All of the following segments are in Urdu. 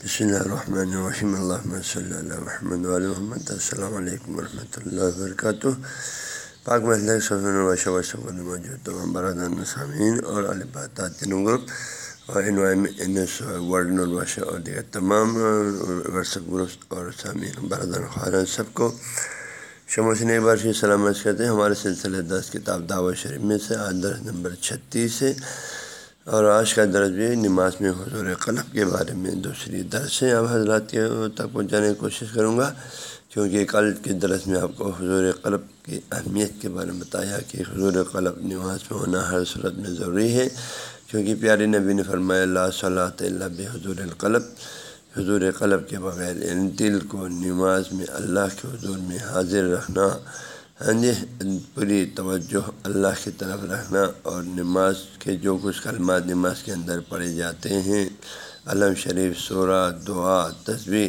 بسم اللہ الرحمن الرحیم اللہ صلی اللہ وحمد محمد السلام علیکم ورحمۃ اللہ وبرکاتہ پاک وسلم موجود تمام برادان سامعین اور البات گروپ اور ورلڈ الباش اور دیگر تمام واٹسپ گروپ اور سامعین برادان خارن سب کو شموسن ایک بار پھر سلامت کرتے ہیں ہمارے سلسلے دس کتاب دعوت شریف میں سے آج درس نمبر چھتیس ہے اور آج کا درج بھی نماز میں حضور قلب کے بارے میں دوسری درس ہے۔ اب حضرات کے تک پہنچانے کی کوشش کروں گا، کیونکہ کل کے درس میں آپ کو حضور قلب کی اہمیت کے بارے میں بتایا کہ حضور قلب نماز میں ہونا ہر صورت میں ضروری ہے۔ کیونکہ پیارے نبی نے فرمایا اللہ صلاح اللہ حضور القلب۔ حضور قلب کے بغیر دل کو نماز میں اللہ کے حضور میں حاضر رکھنا ہاں جی پوری توجہ اللہ کی طرف رکھنا اور نماز کے جو کچھ کلمات نماز کے اندر پڑھے جاتے ہیں، علم شریف، سورہ، دعا تصویر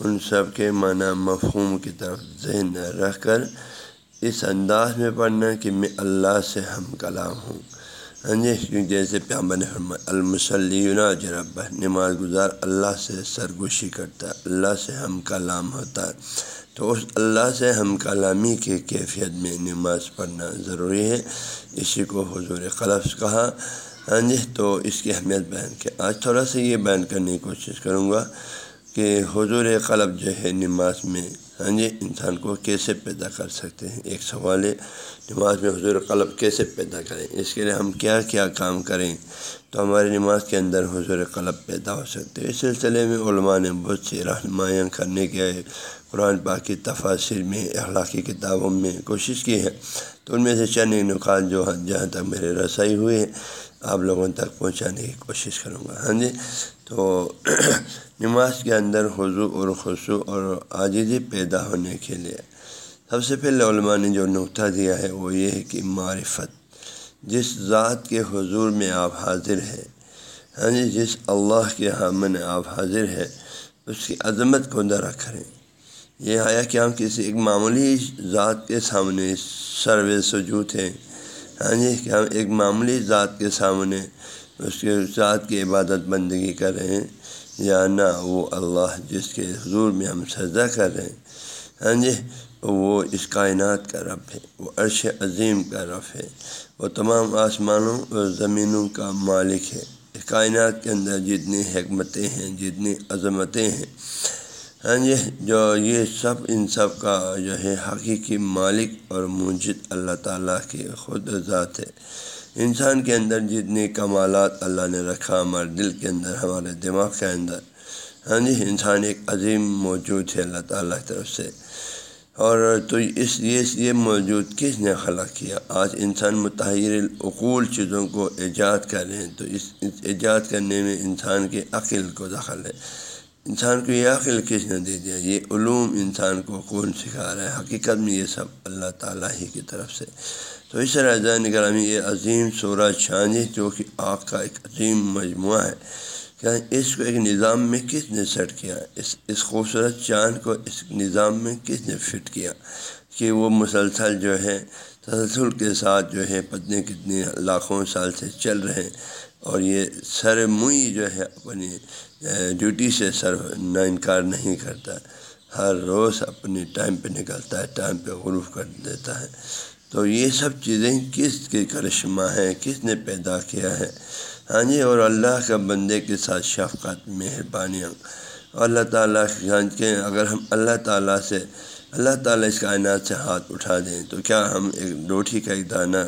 ان سب کے معنی مفہوم کی طرف ذہن رکھ کر اس انداز میں پڑھنا کہ میں اللہ سے ہم کلام ہوں۔ ہاں جی جیسے پیامبر المسلیہ جرب نماز گزار اللہ سے سرگوشی کرتا ہے، اللہ سے ہم کلام ہوتا ہے۔ تو اس اللہ سے ہم کلامی کی کیفیت میں نماز پڑھنا ضروری ہے۔ اسی کو حضور قلف کہا۔ ہاں جی تو اس کی اہمیت بیان کیا آج تھوڑا سا یہ بیان کرنے کی کوشش کروں گا کہ حضور قلب جو ہے نماز میں ہاں جی انسان کو کیسے پیدا کر سکتے ہیں؟ ایک سوال ہے، نماز میں حضور قلب کیسے پیدا کریں؟ اس کے لیے ہم کیا کیا کام کریں؟ تو ہماری نماز کے اندر حضور قلب پیدا ہو سکتے ہیں۔ اس سلسلے میں علماء نے بہت سی رہنمائیاں کرنے کے قرآن پاک کی تفاصر میں، اخلاقی کتابوں میں کوشش کی ہے۔ تو ان میں سے چند نکات جو جہاں تک میرے رسائی ہوئے ہیں، آپ لوگوں تک پہنچانے کی کوشش کروں گا۔ ہاں جی؟ تو نماز کے اندر حضو اور خصو اور عاجزی پیدا ہونے کے لیے سب سے پہلے علماء نے جو نقطہ دیا ہے وہ یہ ہے کہ معرفت، جس ذات کے حضور میں آپ حاضر ہیں ہاں جی جس اللہ کے ہاں حامن آپ حاضر ہے اس کی عظمت کو درا کریں۔ یہ آیا کہ ہم کسی ایک معمولی ذات کے سامنے سرو سجود ہیں ہاں جی کہ ہم ایک معمولی ذات کے سامنے اس کے ذات کی عبادت بندگی کر رہے ہیں یا نہ وہ اللہ جس کے حضور میں ہم سجدہ کر رہے ہیں۔ ہاں جی وہ اس کائنات کا رب ہے، وہ عرش عظیم کا رب ہے، وہ تمام آسمانوں اور زمینوں کا مالک ہے۔ اس کائنات کے اندر جتنی حکمتیں ہیں، جتنی عظمتیں ہیں۔ ہاں جی جو یہ سب ان سب کا جو ہے حقیقی مالک اور مجد اللہ تعالیٰ کی خود ذات ہے۔ انسان کے اندر جتنے کمالات اللہ نے رکھا، ہمارے دل کے اندر، ہمارے دماغ کے اندر ہاں جی انسان ایک عظیم موجود ہے اللہ تعالیٰ کی طرف سے۔ اور تو اس یہ یہ موجود کس نے خلق کیا؟ آج انسان متحر العقول چیزوں کو ایجاد کر رہے ہیں، تو اس ایجاد کرنے میں انسان کے عقل کو دخل ہے۔ انسان کو یہ عقل کس نے دے دیا؟ یہ علوم انسان کو کون سکھا رہا ہے؟ حقیقت میں یہ سب اللہ تعالیٰ ہی کی طرف سے۔ تو اس طرح زین نگرامی یہ عظیم سورج چاندی جو کہ آگ کا ایک عظیم مجموعہ ہے۔ کیا اس کو ایک نظام میں کس نے سیٹ کیا؟ اس اس خوبصورت چاند کو اس نظام میں کس نے فٹ کیا؟ کہ وہ مسلسل جو ہے، تسلسل کے ساتھ جو ہے پتنے کتنے لاکھوں سال سے چل رہے ہیں۔ اور یہ سر موئی جو ہے، اپنی ڈیوٹی سے سر نہ انکار نہیں کرتا۔ ہر روز اپنی ٹائم پہ نکلتا ہے، ٹائم پہ غروف کر دیتا ہے۔ تو یہ سب چیزیں کس کے کرشمہ ہیں؟ کس نے پیدا کیا ہے؟ ہاں جی اور اللہ کا بندے کے ساتھ شفقت مہربانیاں اللہ تعالیٰ کے اگر ہم اللہ تعالیٰ سے، اللہ تعالیٰ اس کائنات سے ہاتھ اٹھا دیں تو کیا ہم ایک روٹی کا ایک دانہ،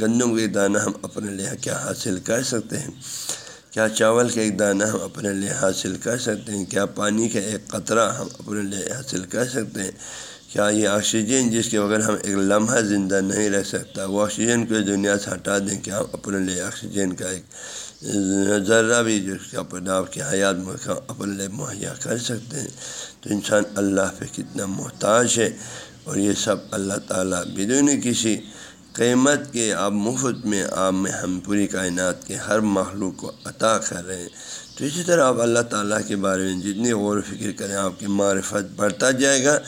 گندم کا ایک دانہ ہم اپنے لیے کیا حاصل کر سکتے ہیں؟ کیا چاول کا ایک دانہ ہم اپنے لیے حاصل کر سکتے ہیں؟ کیا پانی کا ایک قطرہ ہم اپنے لیے حاصل کر سکتے ہیں؟ کیا یہ آکسیجن جس کے بغیر ہم ایک لمحہ زندہ نہیں رہ سکتا، وہ آکسیجن کو دنیا سے ہٹا دیں کہ ہم اپنے لیے آکسیجن کا ایک ذرہ بھی جو اس کا کی حیات اپنے لیے مہیا کر سکتے ہیں۔ تو انسان اللہ پہ کتنا محتاج ہے اور یہ سب اللہ تعالیٰ بدون کسی قیمت کے آپ مفت میں آپ میں ہم پوری کائنات کے ہر مخلوق کو عطا کر رہے ہیں۔ تو اسی طرح آپ اللہ تعالیٰ کے بارے میں جتنی غور و فکر کریں، آپ کی معرفت بڑھتا جائے گا۔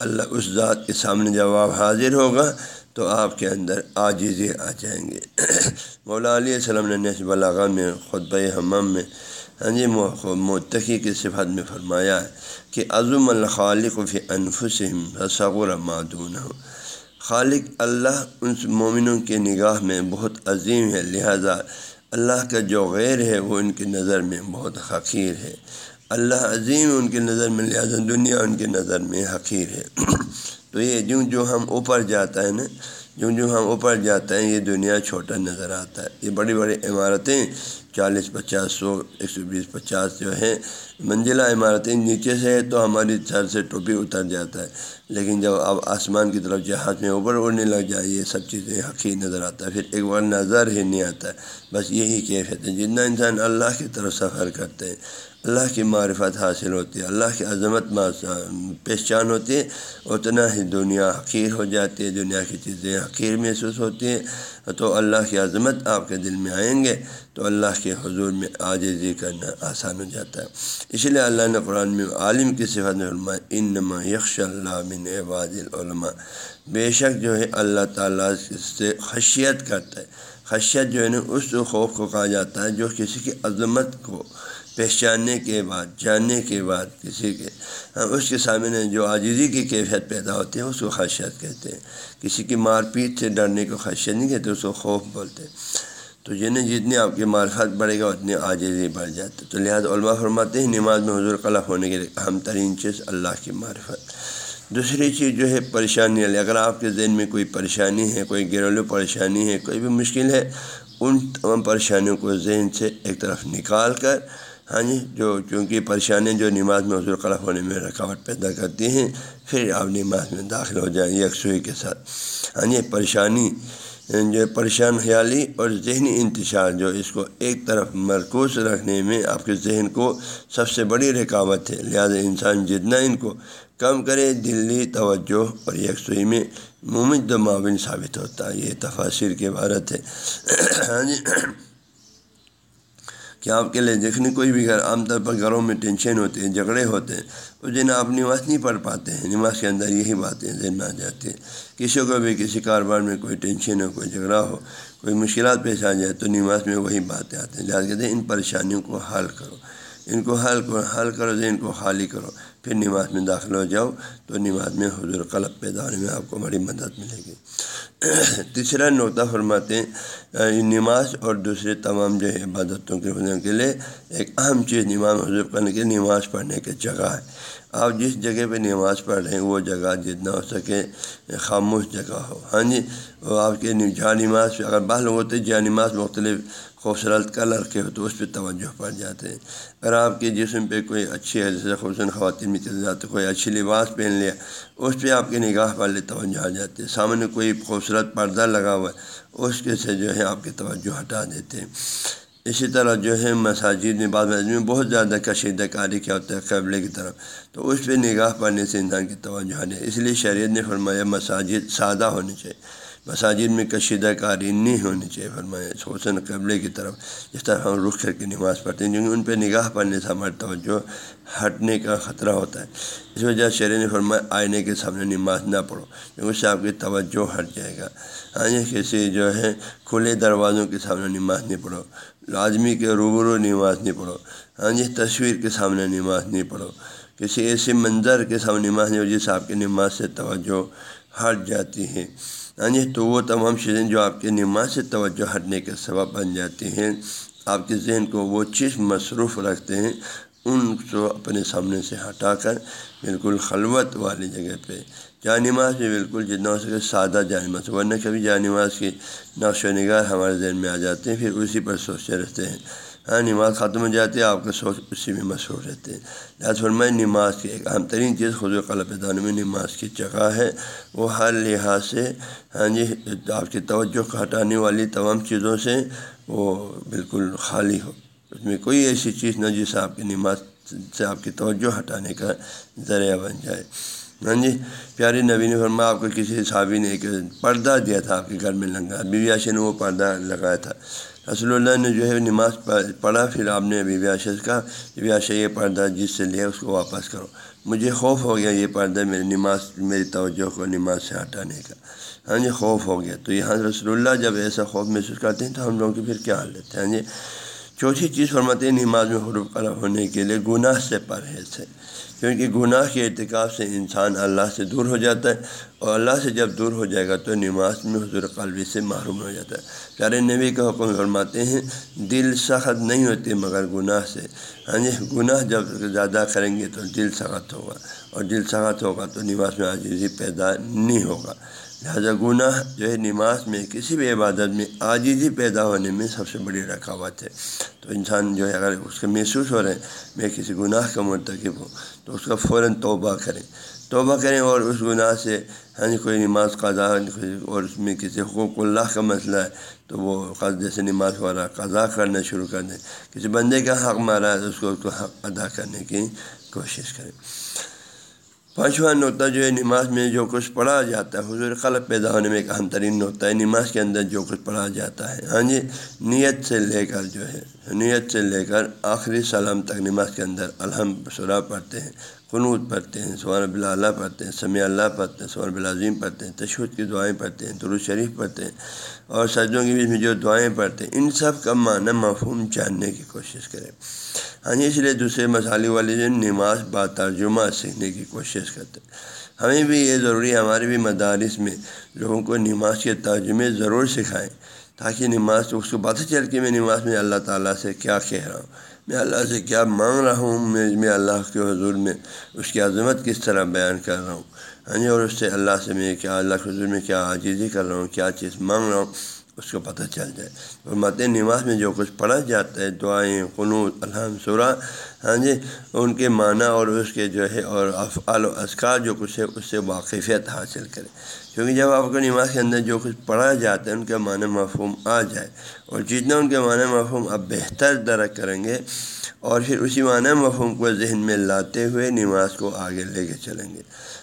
اللہ اس ذات کے سامنے جب آپ حاضر ہوگا تو آپ کے اندر آجزی آ جائیں گے۔ مولا علیہ السلام نے نصب الغ میں، خطبہ حمام میں ہاں جی متقی کی صفت میں فرمایا ہے کہ عظم الخالق فی انفسم صغر معدون ہو خالق اللہ ان مومنوں کے نگاہ میں بہت عظیم ہے، لہذا اللہ کا جو غیر ہے وہ ان کی نظر میں بہت حقیر ہے۔ اللہ عظیم ان کی نظر میں، لہٰذا دنیا ان کی نظر میں حقیر ہے۔ تو یہ جو جو ہم اوپر جاتا ہے نا جو جو ہم اوپر جاتے ہیں یہ دنیا چھوٹا نظر آتا ہے۔ یہ بڑی بڑی عمارتیں، چالیس، پچاس، سو، ایک سو بیس، پچاس جو ہے منزلہ عمارتیں نیچے سے ہے تو ہماری سر سے ٹوپی اتر جاتا ہے۔ لیکن جب اب آسمان کی طرف جہاز میں اوپر اڑنے لگ جائے، یہ سب چیزیں حقیق نظر آتا ہے۔ پھر ایک بار نظر ہی نہیں آتا۔ ہے بس یہی کیفیت ہے۔ جتنا انسان اللہ کی طرف سفر کرتے ہیں اللہ کی معرفت حاصل ہوتی ہے، اللہ کی عظمت پہچان ہوتی ہے اتنا ہی دنیا حقیر ہو جاتی ہے، دنیا کی چیزیں حقیر محسوس ہوتی ہیں۔ تو اللہ کی عظمت آپ کے دل میں آئیں گے تو اللہ کے حضور میں عاجزی کرنا آسان ہو جاتا ہے۔ اس لیے اللہ نے قرآن میں عالم کی صفت میں علماء انما یکش اللہ من عباد العلماء۔ بے شک جو ہے اللہ تعالیٰ سے خشیت کرتا ہے۔ خشیت جو ہے نا، اس خوف کو کہا جاتا ہے جو کسی کی عظمت کو پہچاننے کے بعد، جاننے کے بعد کسی کے اس کے سامنے جو عاجزی کی کیفیت پیدا ہوتی ہے، اس کو خدشت کہتے ہیں۔ کسی کی مار پیٹ سے ڈرنے کو خدشت نہیں کہتے، اس کو خوف بولتے ہیں۔ تو جنہیں جتنی آپ کی معرفت بڑھے گا، اتنی عاجزی بڑھ جاتی تو لہٰذا علماء فرماتے ہیں، نماز میں حضور قلف ہونے کے اہم ترین چیز اللہ کی معرفت۔ دوسری چیز جو ہے، پریشانی ہے اگر آپ کے ذہن میں کوئی پریشانی ہے، کوئی گھریلو پریشانی ہے، کوئی بھی مشکل ہے، ان تمام پریشانیوں کو ذہن سے ایک طرف نکال کر ہاں جی جو چونکہ پریشانیاں جو نماز میں حضور قلف ہونے میں رکاوٹ پیدا کرتی ہیں، پھر آپ نماز میں داخل ہو جائیں یکسوئی کے ساتھ۔ ہاں جی پریشانی، جو پریشان خیالی اور ذہنی انتشار جو اس کو ایک طرف مرکوز رکھنے میں آپ کے ذہن کو سب سے بڑی رکاوٹ ہے۔ لہٰذا انسان جتنا ان کو کم کرے، دلی توجہ اور یکسوئی میں ممد معاون ثابت ہوتا ہے۔ یہ تفاصر کے عبارت ہے۔ ہاں جی کہ آپ کے لیے دیکھنے کوئی بھی گھر عام طور پر گھروں میں ٹینشن ہوتے ہیں، جھگڑے ہوتے ہیں، اس دن آپ نماز نہیں پڑھ پاتے ہیں۔ نماز کے اندر یہی باتیں ذہن میں آ جاتی ہیں۔ کسی کو بھی کسی کاروبار میں کوئی ٹینشن ہو، کوئی جھگڑا ہو، کوئی مشکلات پیش آ جائے تو نماز میں وہی باتیں آتی ہیں۔ لہٰذا کہتے ہیں ان پریشانیوں کو حل کرو۔ ان کو حل کرو حل کرو ذہن کو خالی کرو۔ پھر نماز میں داخل ہو جاؤ تو نماز میں حضور قلب پیدا ہونے میں آپ کو بڑی مدد ملے گی۔ تیسرا نوتا فرماتے ہیں نماز اور دوسرے تمام جو عبادتوں کے ہونے کے لیے ایک اہم چیز نماز حضور کرنے کے نماز پڑھنے کی جگہ ہے۔ آپ جس جگہ پہ نماز پڑھ رہے ہیں، وہ جگہ جتنا ہو سکے خاموش جگہ ہو۔ ہاں جی وہ آپ کے جہاں نماز پہ اگر بال ہوتے جہاں نماز مختلف خوبصورت کلر کے ہو تو اس پہ توجہ پڑ جاتے ہیں۔ اگر آپ کے جسم پہ کوئی اچھی ہے، جیسے خوبصورت خواتین میں چل جاتے کوئی اچھی لباس پہن لیا، اس پہ آپ کی نگاہ والے توجہ آ جاتے ہیں سامنے کوئی خوبصورت پردہ لگا ہوا ہے، اس کے سے جو ہے آپ کی توجہ ہٹا دیتے ہیں۔ اسی طرح جو ہے مساجد میں، بعض مساجد میں بہت زیادہ کشیدہ کاری کیا ہوتا ہے قبلے کی طرف۔ تو اس پہ نگاہ پڑنے سے انسان کی توجہ نہیں اس لیے شریعت نے فرمایا مساجد سادہ ہونی چاہیے۔ مساجد میں کشیدہ کاری نہیں ہونی چاہیے، فرمایا حسن قبلے کی طرف، جس طرح ہم رخ کر کے نماز پڑھتے ہیں، کیونکہ ان پہ نگاہ پڑنے سے ہماری توجہ ہٹنے کا خطرہ ہوتا ہے۔ اس وجہ سے نے فرمایا، آئینے کے سامنے نماز نہ پڑھو، کیونکہ اس سے آپ کی توجہ ہٹ جائے گا۔ ہاں جی، کسی جو ہے، کھلے دروازوں کے سامنے نماز نہیں پڑھو آدمی کے روبرو نماز نہیں پڑھو۔ ہاں جی تصویر کے سامنے نماز نہیں پڑھو۔ کسی ایسے منظر کے سامنے نماز نہیں جس سے آپ کی نماز سے توجہ ہٹ جاتی ہے۔ جی تو وہ تمام چیزیں جو آپ کی نماز سے توجہ ہٹنے کے سبب بن جاتی ہیں، آپ کے ذہن کو وہ چیز مصروف رکھتے ہیں، ان کو اپنے سامنے سے ہٹا کر بالکل خلوت والی جگہ پہ۔ جائے نماز بھی بالکل جتنا ہو سکے سادہ جائے نماز ورنہ کبھی جائے نماز کی نقش و نگار ہمارے ذہن میں آ جاتے ہیں، پھر اسی پر سوچتے رہتے ہیں۔ ہاں، نماز ختم ہو جاتی ہے، آپ کا سوچ اسی میں مشہور رہتے ہیں۔ لہٰذا فرمائے نماز کی ایک اہم ترین چیز خود قلب دان میں نماز کی جگہ ہے۔ وہ ہر لحاظ سے ہاں جی آپ کی توجہ ہٹانے والی تمام چیزوں سے وہ بالکل خالی ہو۔ اس میں کوئی ایسی چیز نہ جس آپ کی نماز سے آپ کی توجہ ہٹانے کا ذریعہ بن جائے۔ ہاں جی پیاری نبی نے فرما آپ کو کسی صحابی نے ایک پردہ دیا تھا آپ کے گھر میں لنگا بی بی عاشی نے وہ پردہ لگایا تھا۔ رسول اللہ نے جو ہے نماز پڑھا، پھر آپ نے بی بی کا بی عاشر یہ پردہ جس سے لیا، اس کو واپس کرو۔ مجھے خوف ہو گیا، یہ پردہ میری نماز، میری توجہ کو نماز سے ہٹانے کا۔ ہاں جی خوف ہو گیا۔ تو یہاں رسول اللہ جب ایسا خوف محسوس کرتے ہیں، تو ہم لوگوں کی پھر کیا حالت ہے؟ ہاں جی چوتھی چیز فرماتے ہیں، نماز میں حروف قلم ہونے کے لیے گناہ سے پرہیز ہے۔ کیونکہ گناہ کے ارتکاب سے انسان اللہ سے دور ہو جاتا ہے اور اللہ سے جب دور ہو جائے گا تو نماز میں حضور قلبی سے محروم ہو جاتا ہے۔ پیارے نبی کا حکم فرماتے ہیں، دل سخت نہیں ہوتی مگر گناہ سے۔ ہاں جی گناہ جب زیادہ کریں گے تو دل سخت ہوگا۔ اور دل سخت ہوگا تو نماز میں عاجزی پیدا نہیں ہوگا۔ لہٰذا گناہ جو ہے نماز میں، کسی بھی عبادت میں عاجزی پیدا ہونے میں سب سے بڑی رکاوٹ ہے۔ تو انسان جو ہے، اگر اس کو محسوس ہو رہے ہیں میں کسی گناہ کا مرتکب ہوں، تو اس کا فوراً توبہ کریں۔ توبہ کریں اور اس گناہ سے ہاں جی، کوئی نماز قضا اور اس میں کسی حقوق اللہ کا مسئلہ ہے، تو وہ جیسے نماز وغیرہ قضا کرنا شروع کر دیں۔ کسی بندے کا حق مارا ہے، تو اس کو اس کو حق ادا کرنے کی کوشش کریں۔ پانچواں نقطہ جو ہے نماز میں جو کچھ پڑھا جاتا ہے، حضور قلب پیدا ہونے میں ایک اہم ترین نقطہ ہے، نماز کے اندر جو کچھ پڑھا جاتا ہے۔ ہاں جی نیت سے لے کر جو ہے، نیت سے لے کر آخری سلام تک نماز کے اندر الحمد سرا پڑھتے ہیں۔ قنوط پڑھتے ہیں سور اللہ پڑھتے ہیں، سمیع اللہ پڑھتے ہیں سور بلازیم پڑھتے ہیں تشہد کی دعائیں پڑھتے ہیں، درود شریف پڑھتے ہیں اور سجدوں کے بیچ میں جو دعائیں پڑھتے ہیں، ان سب کا معنی مفہوم جاننے کی کوشش کریں۔ ہاں جی اس لیے دوسرے مسالے والے جو نماز با ترجمہ سیکھنے کی کوشش کرتے ہیں۔ ہمیں بھی یہ ضروری ہے، ہمارے بھی مدارس میں لوگوں کو نماز کے ترجمے ضرور سکھائیں تاکہ نماز اس کو پتہ چل کہ میں نماز میں اللہ تعالیٰ سے کیا کہہ رہا ہوں۔ میں اللہ سے کیا مانگ رہا ہوں، میں میں اللہ کے حضور میں اس کی عظمت کس طرح بیان کر رہا ہوں؟ ہاں جی اور اس سے اللہ سے میں کیا اللہ کے حضور میں کیا عاجزی کر رہا ہوں، کیا چیز مانگ رہا ہوں، اس کو پتہ چل جائے۔ اور مت نماز میں جو کچھ پڑھا جاتا ہے، دعائیں قنوط الحمد، سورہ ہاں جی ان کے معنی اور اس کے جو ہے اور افعال و اذکار جو کچھ ہے، اس سے واقفیت حاصل کرے کیونکہ جب آپ کو نماز کے اندر جو کچھ پڑھا جاتا ہے، ان کا معنی مفہوم آ جائے۔ اور جتنا ان کے معنی مفہوم آپ بہتر درک کریں گے، اور پھر اسی معنی مفہوم کو ذہن میں لاتے ہوئے نماز کو آگے لے کے چلیں گے۔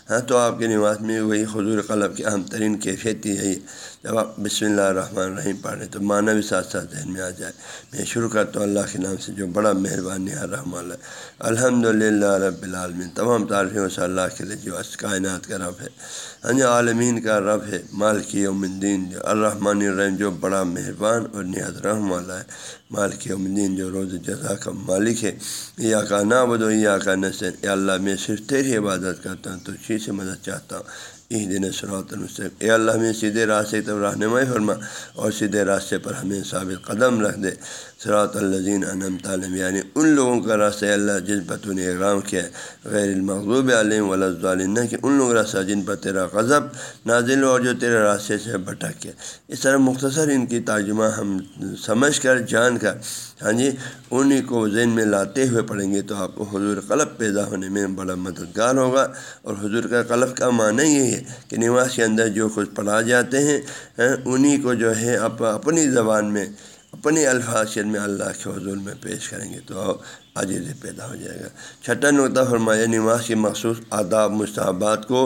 ہاں تو آپ کی نماز میں وہی حضور قلب کی اہم ترین کیفیت یہی ہے۔ جب آپ بسم اللہ الرحمن الرحیم پڑھ رہے تو معنی بھی ساتھ ساتھ ذہن میں آ جائے۔ میں شروع کرتا ہوں اللہ کے نام سے، جو بڑا مہربانی ہے رحمٰ اللہ الحمد للہ رب العالمین۔ تمام تعریفیں اس اللہ کے لیے جو کائنات کا رب ہے۔ ہاں جی عالمین کا رب ہے مالکی یوم الدین، جو الرحمن الرحیم، جو بڑا مہربان اور نہایت رحم والا ہے۔ مالک یوم الدین، جو روز جزا کا مالک ہے۔ یا کا نا بدو یا کا نسل یا اللہ، میں صرف تیری عبادت کرتا ہوں، تو توفیق سے مدد چاہتا ہوں۔ اس دن سرات المسلم اے اللہ، ہمیں سیدھے راستے طرف رہنمائی فرما اور سیدھے راستے پر ہمیں ثابت قدم رکھ دے۔ سرات الزین انم تعلیم یعنی ان لوگوں کا راستہ اللہ جن پر تو نے اقرام کیا غیر المغضوب علیہ ولازالین کہ ان لوگوں کا راستہ جن پر تیرا غضب نازل اور جو تیرے راستے سے بھٹک کیا اس طرح مختصر ان کی ترجمہ ہم سمجھ کر، جان کر ہاں جی انہیں کو ذہن میں لاتے ہوئے پڑھیں گے تو آپ کو حضور قلب پیدا ہونے میں بڑا مددگار ہوگا۔ اور حضور کا قلب کا معنی یہی ہے کہ نماز کے اندر جو کچھ پڑھا جاتے ہیں ہاں، انہیں کو جو ہے اپنی زبان میں اپنی الفاظ میں اللہ کے حضور میں پیش کریں گے تو عجیز پیدا ہو جائے گا۔ چھٹا نقطہ فرمایا، نماز کی مخصوص آداب مصحبات کو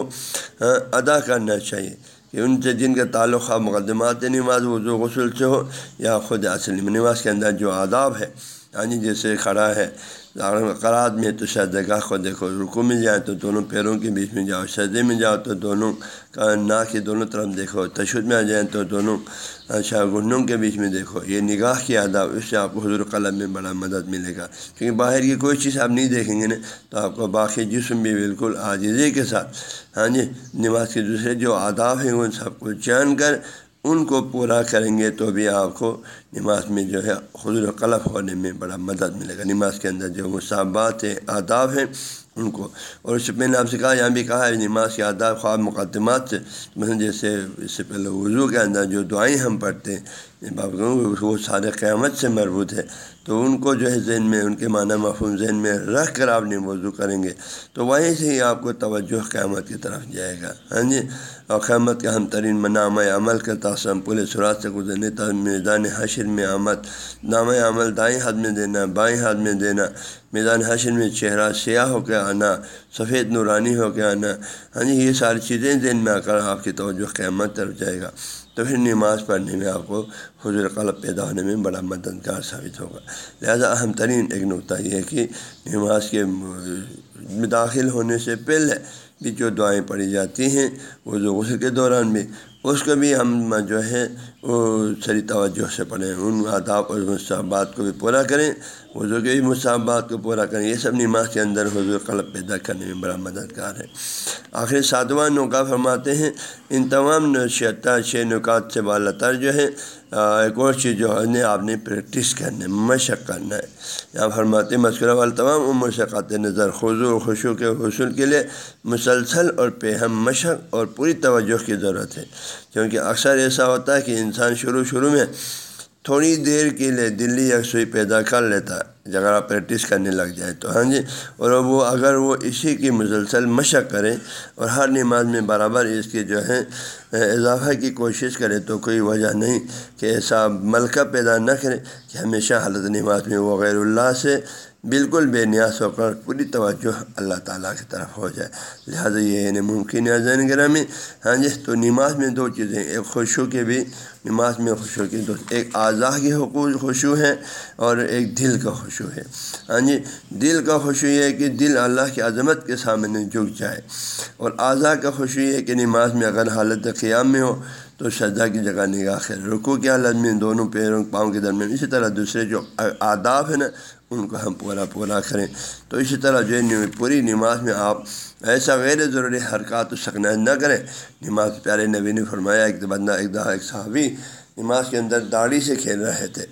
ادا کرنا چاہیے کہ ان سے جن کا تعلق خواہ مقدمات نماز، وضو، غسل سے ہو یا خود اصل نماز کے اندر جو آداب ہے یعنی جیسے کھڑا ہے قرآد میں تو جگہ کو دیکھو رکو میں جائے تو دونوں پیروں کے بیچ میں جاؤ سجدے میں جاؤ تو دونوں نا کے دونوں طرف دیکھو تشدد میں آ جائیں تو دونوں اچھا گنوں کے بیچ میں دیکھو یہ نگاہ کی آداب اس سے آپ کو حضور قلم میں بڑا مدد ملے گا کیونکہ باہر کی کوئی چیز آپ نہیں دیکھیں گے نا تو آپ کو باقی جسم بھی بالکل عاجزی کے ساتھ ہاں جی نماز کے دوسرے جو آداب ہیں ان سب کو جان کر ان کو پورا کریں گے تو بھی آپ کو نماز میں جو ہے حضور قلف ہونے میں بڑا مدد ملے گا۔ نماز کے اندر جو مصابات ہیں، آداب ہیں، ان کو۔ اور اس سے پہلے آپ سے کہا، یہاں بھی کہا ہے، نماز کے آداب، خواب، مقدمات سے۔ مثلا جیسے اس سے پہلے وضو کے اندر جو دعائیں ہم پڑھتے ہیں وہ سارے قیامت سے مربوط ہے تو ان کو جو ہے ذہن میں، ان کے معنی مفہوم ذہن میں رکھ کر آپ وضو کریں گے۔ تو وہیں سے ہی آپ کو توجہ قیامت کی طرف جائے گا۔ ہاں جی؟ اور قیامت کا ہم ترین منام عمل کا تاثم پورے سراج سے گزرنے تک میدان حشر میں آمد، نام عمل دائیں ہاتھ میں دینا، بائیں ہاتھ میں دینا، میدان حشر میں چہرہ سیاہ ہو کے آنا، سفید نورانی ہو کے آنا۔ ہاں جی یہ ساری چیزیں ذہن میں آ کر آپ کی توجہ قیامت طرف جائے گا۔ تو پھر نماز پڑھنے میں آپ کو حضور قلب پیدا ہونے میں بڑا مددگار ثابت ہوگا۔ لہذا اہم ترین ایک نقطہ یہ ہے کہ نماز کے داخل ہونے سے پہلے بھی جو دعائیں پڑھی جاتی ہیں، وہ جو غسل کے دوران بھی اس کو بھی ہم جو ہے، وہ سری توجہ سے پڑھیں، ان آداب اور مصحبات کو بھی پورا کریں وضو کے بھی مصحبات کو پورا کریں، یہ سب نماز کے اندر حضور قلب پیدا کرنے میں بڑا مددگار ہے۔ آخر ساتواں نوکا فرماتے ہیں، ان تمام نشیتا چھ نکات سے بالا تر جو ہے ایک اور چیز جو ہے آپ نے پریکٹس کرنا ہے، مشق کرنا ہے۔ یہاں فرماتے مسکرہ وال تمام عمر سے نظر خضو و خوشو کے حصول کے لیے مسلسل اور پہم مشق اور پوری توجہ کی ضرورت ہے۔ کیونکہ اکثر ایسا ہوتا ہے کہ انسان شروع شروع میں تھوڑی دیر کے لیے دلی یکسوئی پیدا کر لیتا ہے اگر آپ پریکٹس کرنے لگ جائے تو ہاں جی؟ اور وہ اگر وہ اسی کی مسلسل مشق کرے اور ہر نماز میں برابر اس کی جو ہے، اضافہ کی کوشش کرے تو کوئی وجہ نہیں کہ ایسا ملکہ پیدا نہ کرے کہ ہمیشہ حالت نماز میں وہ غیر اللہ سے بالکل بے نیاز ہو کر پوری توجہ اللہ تعالیٰ کی طرف ہو جائے۔ لہٰذا یہ یعنی ممکن ہے زین گرامی۔ ہاں جی تو نماز میں دو چیزیں، ایک خوشو کے بھی، نماز میں خوشو کی دو۔ ایک اعضاء کی حقوق خوشو ہے، اور ایک دل کا خوشو ہے۔ ہاں جی دل کا خوشو یہ ہے کہ دل اللہ کی عظمت کے سامنے جھک جائے۔ اور اعضاء کا خوشو یہ ہے کہ نماز میں اگر حالت قیام میں ہو تو سجدہ کی جگہ نگاہ خیر۔ رکو کی حالت میں دونوں پیروں پاؤں کے درمیان اسی طرح دوسرے جو آداب ہیں نا، ان کو ہم پورا پورا کریں۔ تو اسی طرح جو ہے پوری نماز میں آپ ایسا غیر ضروری حرکات و سکنہ نہ کریں۔ نماز پیارے نبی نے فرمایا، ایک بندہ، ایک دہا ایک صحابی نماز کے اندر داڑھی سے کھیل رہے تھے۔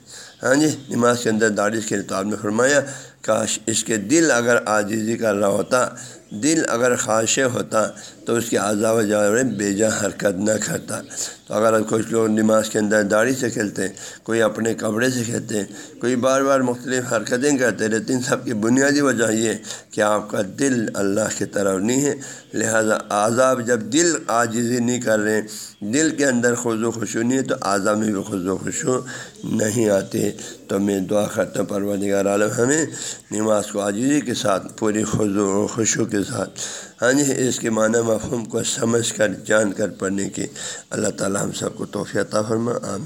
ہاں جی نماز کے اندر داڑھی سے کھیل تو آپ نے فرمایا، کاش اس کے دل اگر آجیزی کر رہا ہوتا دل اگر خواہش ہوتا تو اس کی اعضاء و جاور بے جا حرکت نہ کرتا۔ تو اگر کچھ لوگ نماز کے اندر داڑھی سے کھیلتے ہیں کوئی اپنے کپڑے سے کھیلتے، کوئی بار بار مختلف حرکتیں کرتے رہتے ان سب کی بنیادی وجہ یہ کہ آپ کا دل اللہ کی طرف نہیں ہے۔ لہذا عذاب جب دل عاجزی نہیں کر رہے، دل کے اندر خوش و خوشو نہیں ہے، تو اعضاء میں بھی خوش و خوشو نہیں آتے۔ تو میں دعا کرتا ہوں، پروردگار عالم، ہمیں نماز کو عاجزی کے ساتھ پوری خوش و خوشو کے ساتھ۔ ہاں جی اس کے معنی مفہوم کو سمجھ کر، جان کر پڑھنے کی اللہ تعالیٰ ہم سب کو توفیع فرما، آمین۔